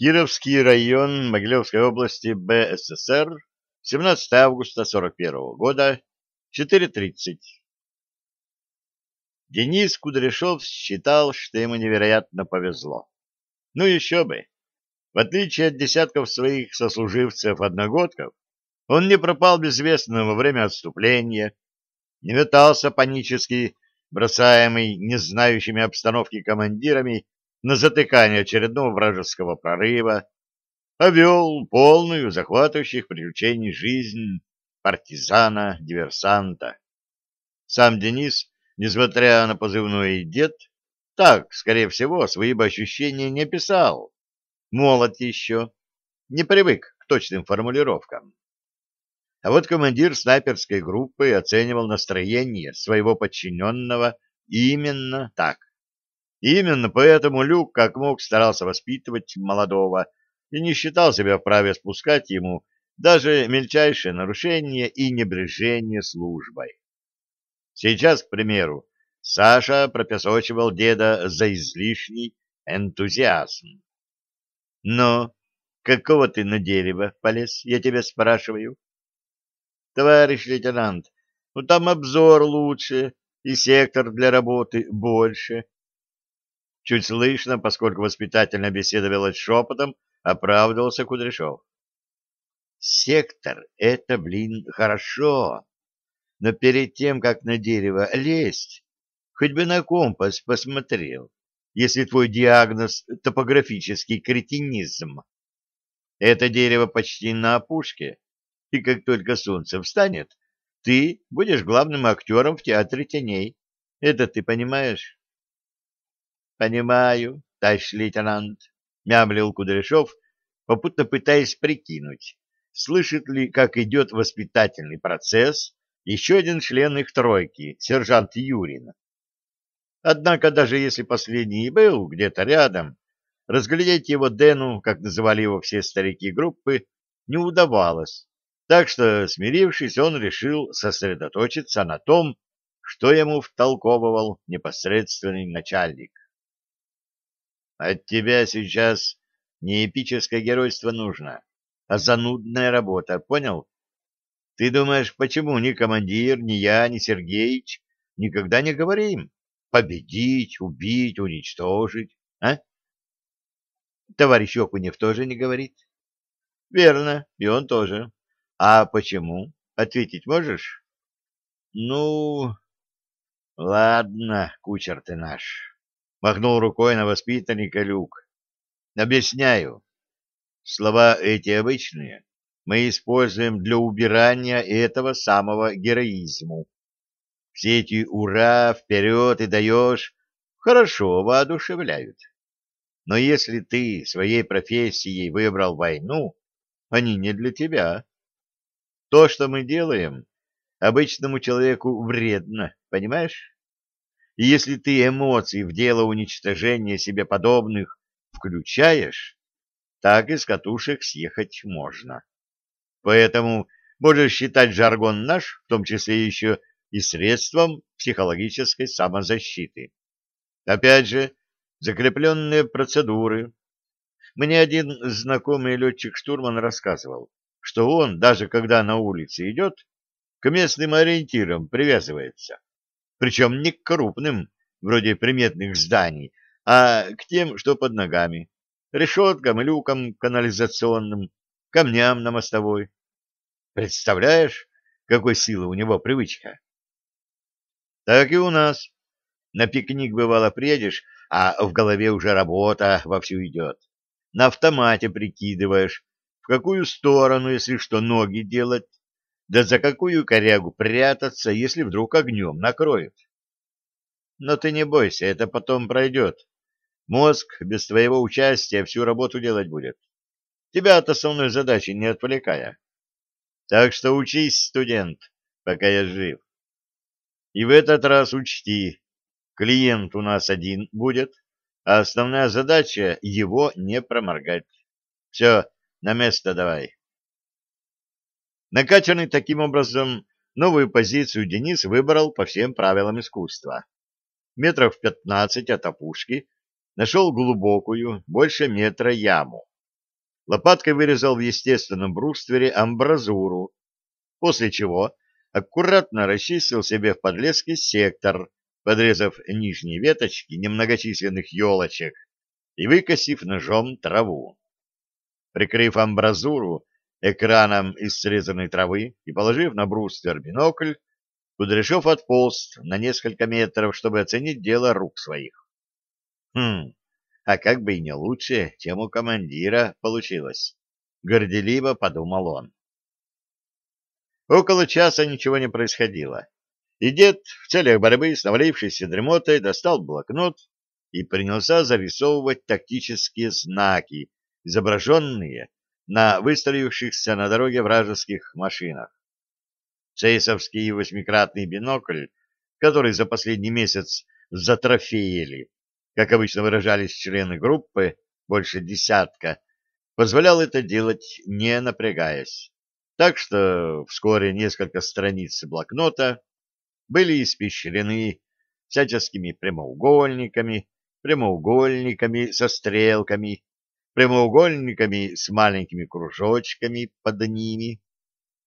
Кировский район Могилевской области БССР, 17 августа 41 года, 4.30. Денис Кудряшов считал, что ему невероятно повезло. Ну еще бы! В отличие от десятков своих сослуживцев-одногодков, он не пропал безвестно во время отступления, не метался панически, бросаемый не знающими обстановки командирами на затыкание очередного вражеского прорыва, а вел полную захватывающих приключений жизнь партизана-диверсанта. Сам Денис, несмотря на позывной «дед», так, скорее всего, свои бы ощущения не писал. Молод еще, не привык к точным формулировкам. А вот командир снайперской группы оценивал настроение своего подчиненного именно так. Именно поэтому Люк как мог старался воспитывать молодого и не считал себя вправе спускать ему даже мельчайшее нарушение и небрежение службой. Сейчас, к примеру, Саша пропесочивал деда за излишний энтузиазм. Но какого ты на дерево полез, я тебя спрашиваю? Товарищ лейтенант, ну там обзор лучше и сектор для работы больше. Чуть слышно, поскольку воспитательная беседа велась шепотом, оправдывался Кудряшов. Сектор — это, блин, хорошо, но перед тем, как на дерево лезть, хоть бы на компас посмотрел если твой диагноз — топографический кретинизм. Это дерево почти на опушке, и как только солнце встанет, ты будешь главным актером в театре теней. Это ты понимаешь? — Понимаю, товарищ лейтенант, — мямлил Кудряшов, попутно пытаясь прикинуть, слышит ли, как идет воспитательный процесс еще один член их тройки, сержант Юрин. Однако даже если последний и был где-то рядом, разглядеть его Дэну, как называли его все старики группы, не удавалось. Так что, смирившись, он решил сосредоточиться на том, что ему втолковывал непосредственный начальник. «От тебя сейчас не эпическое геройство нужно, а занудная работа, понял? Ты думаешь, почему ни командир, ни я, ни Сергеич никогда не говорим, Победить, убить, уничтожить, а? Товарищ Окунев тоже не говорит? Верно, и он тоже. А почему? Ответить можешь? Ну, ладно, кучер ты наш. Махнул рукой на воспитанника Люк. Объясняю. Слова эти обычные мы используем для убирания этого самого героизму. Все эти «ура», «вперед» и «даешь» хорошо воодушевляют. Но если ты своей профессией выбрал войну, они не для тебя. То, что мы делаем, обычному человеку вредно, понимаешь? И если ты эмоции в дело уничтожения себе подобных включаешь, так из катушек съехать можно. Поэтому можешь считать жаргон наш, в том числе еще и средством психологической самозащиты. Опять же, закрепленные процедуры. Мне один знакомый летчик-штурман рассказывал, что он, даже когда на улице идет, к местным ориентирам привязывается. Причем не к крупным, вроде приметных зданий, а к тем, что под ногами. Решеткам, люкам канализационным, камням на мостовой. Представляешь, какой силы у него привычка? Так и у нас. На пикник, бывало, приедешь, а в голове уже работа вовсю идет. На автомате прикидываешь, в какую сторону, если что, ноги делать, да за какую корягу прятаться, если вдруг огнем накроют. Но ты не бойся, это потом пройдет. Мозг без твоего участия всю работу делать будет. Тебя от основной задачи не отвлекая. Так что учись, студент, пока я жив. И в этот раз учти, клиент у нас один будет, а основная задача — его не проморгать. Все, на место давай. Накачанный таким образом, новую позицию Денис выбрал по всем правилам искусства. Метров пятнадцать от опушки нашел глубокую, больше метра яму. лопаткой вырезал в естественном бруствере амбразуру, после чего аккуратно расчистил себе в подлеске сектор, подрезав нижние веточки немногочисленных елочек и выкосив ножом траву. Прикрыв амбразуру экраном из срезанной травы и положив на бруствер бинокль, Кудряшов отполз на несколько метров, чтобы оценить дело рук своих. Хм, а как бы и не лучше, чем у командира получилось. Горделиво подумал он. Около часа ничего не происходило, и дед в целях борьбы с навалившейся дремотой достал блокнот и принялся зарисовывать тактические знаки, изображенные на выстроившихся на дороге вражеских машинах. Цейсовский восьмикратный бинокль, который за последний месяц затрофеяли, как обычно выражались члены группы, больше десятка, позволял это делать не напрягаясь. Так что вскоре несколько страниц блокнота были испещрены всяческими прямоугольниками, прямоугольниками со стрелками, прямоугольниками с маленькими кружочками под ними,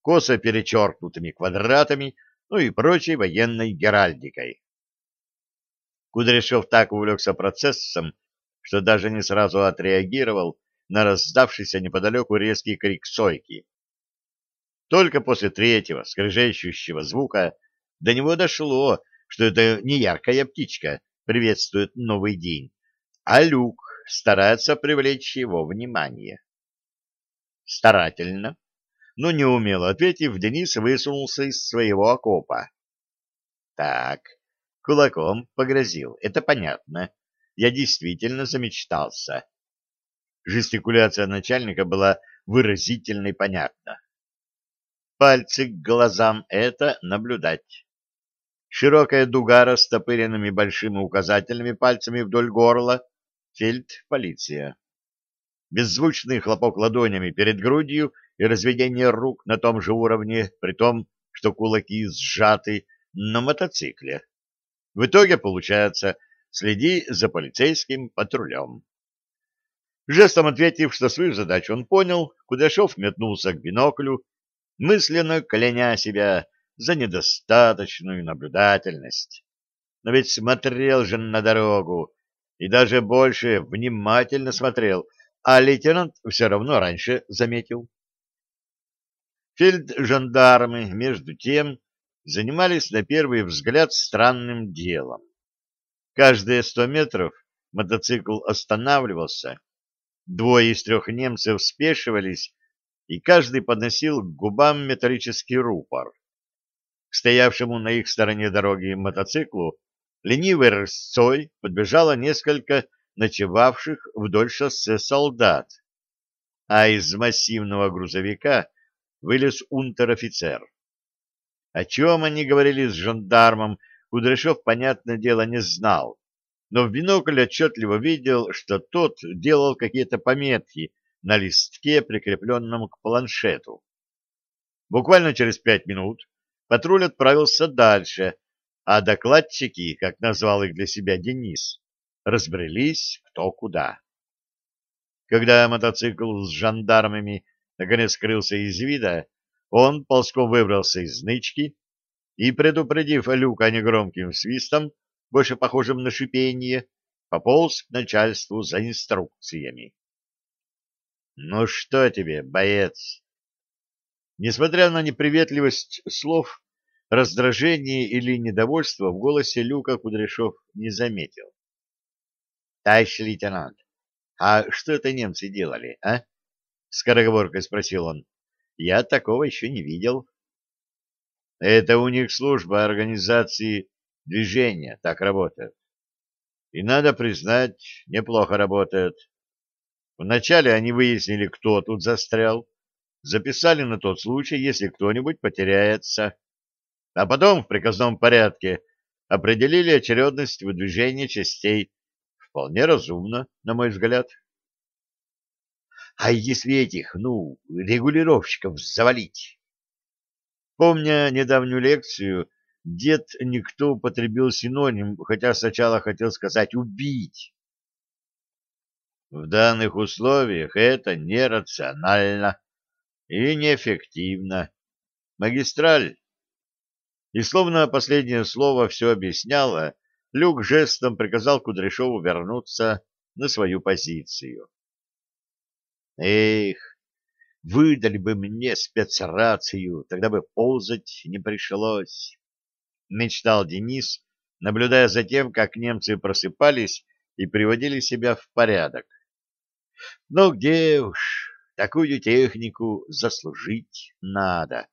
косо перечеркнутыми квадратами, ну и прочей военной геральдикой. Кудряшов так увлекся процессом, что даже не сразу отреагировал на раздавшийся неподалеку резкий крик сойки. Только после третьего скрежещущего звука до него дошло, что это не яркая птичка приветствует новый день, а люк старается привлечь его внимание. Старательно, но неумело ответив, Денис высунулся из своего окопа. Так, кулаком погрозил, это понятно. Я действительно замечтался. Жестикуляция начальника была выразительно и понятна. Пальцы к глазам — это наблюдать. Широкая дуга растопыренными большими указательными пальцами вдоль горла — фельдполиция. Беззвучный хлопок ладонями перед грудью и разведение рук на том же уровне, при том, что кулаки сжаты на мотоцикле. В итоге получается «следи за полицейским патрулем». Жестом ответив, что свою задачу он понял, Кудашов метнулся к биноклю, мысленно кляня себя за недостаточную наблюдательность. Но ведь смотрел же на дорогу, и даже больше внимательно смотрел, а лейтенант все равно раньше заметил. Фельд-жандармы, между тем, занимались на первый взгляд странным делом. Каждые сто метров мотоцикл останавливался, двое из трех немцев спешивались, и каждый подносил к губам металлический рупор. К стоявшему на их стороне дороги мотоциклу ленивой рысцой подбежало несколько ночевавших вдоль шоссе солдат, а из массивного грузовика вылез унтер-офицер. О чем они говорили с жандармом, Кудряшов, понятное дело, не знал, но в бинокль отчетливо видел, что тот делал какие-то пометки на листке, прикрепленном к планшету. Буквально через пять минут патруль отправился дальше, а докладчики, как назвал их для себя Денис, разбрелись кто куда. Когда мотоцикл с жандармами наконец скрылся из вида, он ползком выбрался из нычки и, предупредив Люка негромким свистом, больше похожим на шипение, пополз к начальству за инструкциями. «Ну что тебе, боец?» Несмотря на неприветливость слов, раздражение или недовольство в голосе Люка Кудряшов не заметил. «Товарищ лейтенант, а что это немцы делали, а?» скороговоркой спросил он. Я такого еще не видел. Это у них служба организации движения так работает. И надо признать, неплохо работает. Вначале они выяснили, кто тут застрял, записали на тот случай, если кто-нибудь потеряется, а потом в приказном порядке определили очередность выдвижения частей. Вполне разумно, на мой взгляд. А если этих, ну, регулировщиков завалить? Помня недавнюю лекцию, дед никто употребил синоним, хотя сначала хотел сказать «убить». В данных условиях это нерационально и неэффективно. Магистраль. И словно последнее слово все объясняло, Люк жестом приказал Кудряшову вернуться на свою позицию. Эх, выдали бы мне спецрацию, тогда бы ползать не пришлось, — мечтал Денис, наблюдая за тем, как немцы просыпались и приводили себя в порядок. Но где уж, такую технику заслужить надо.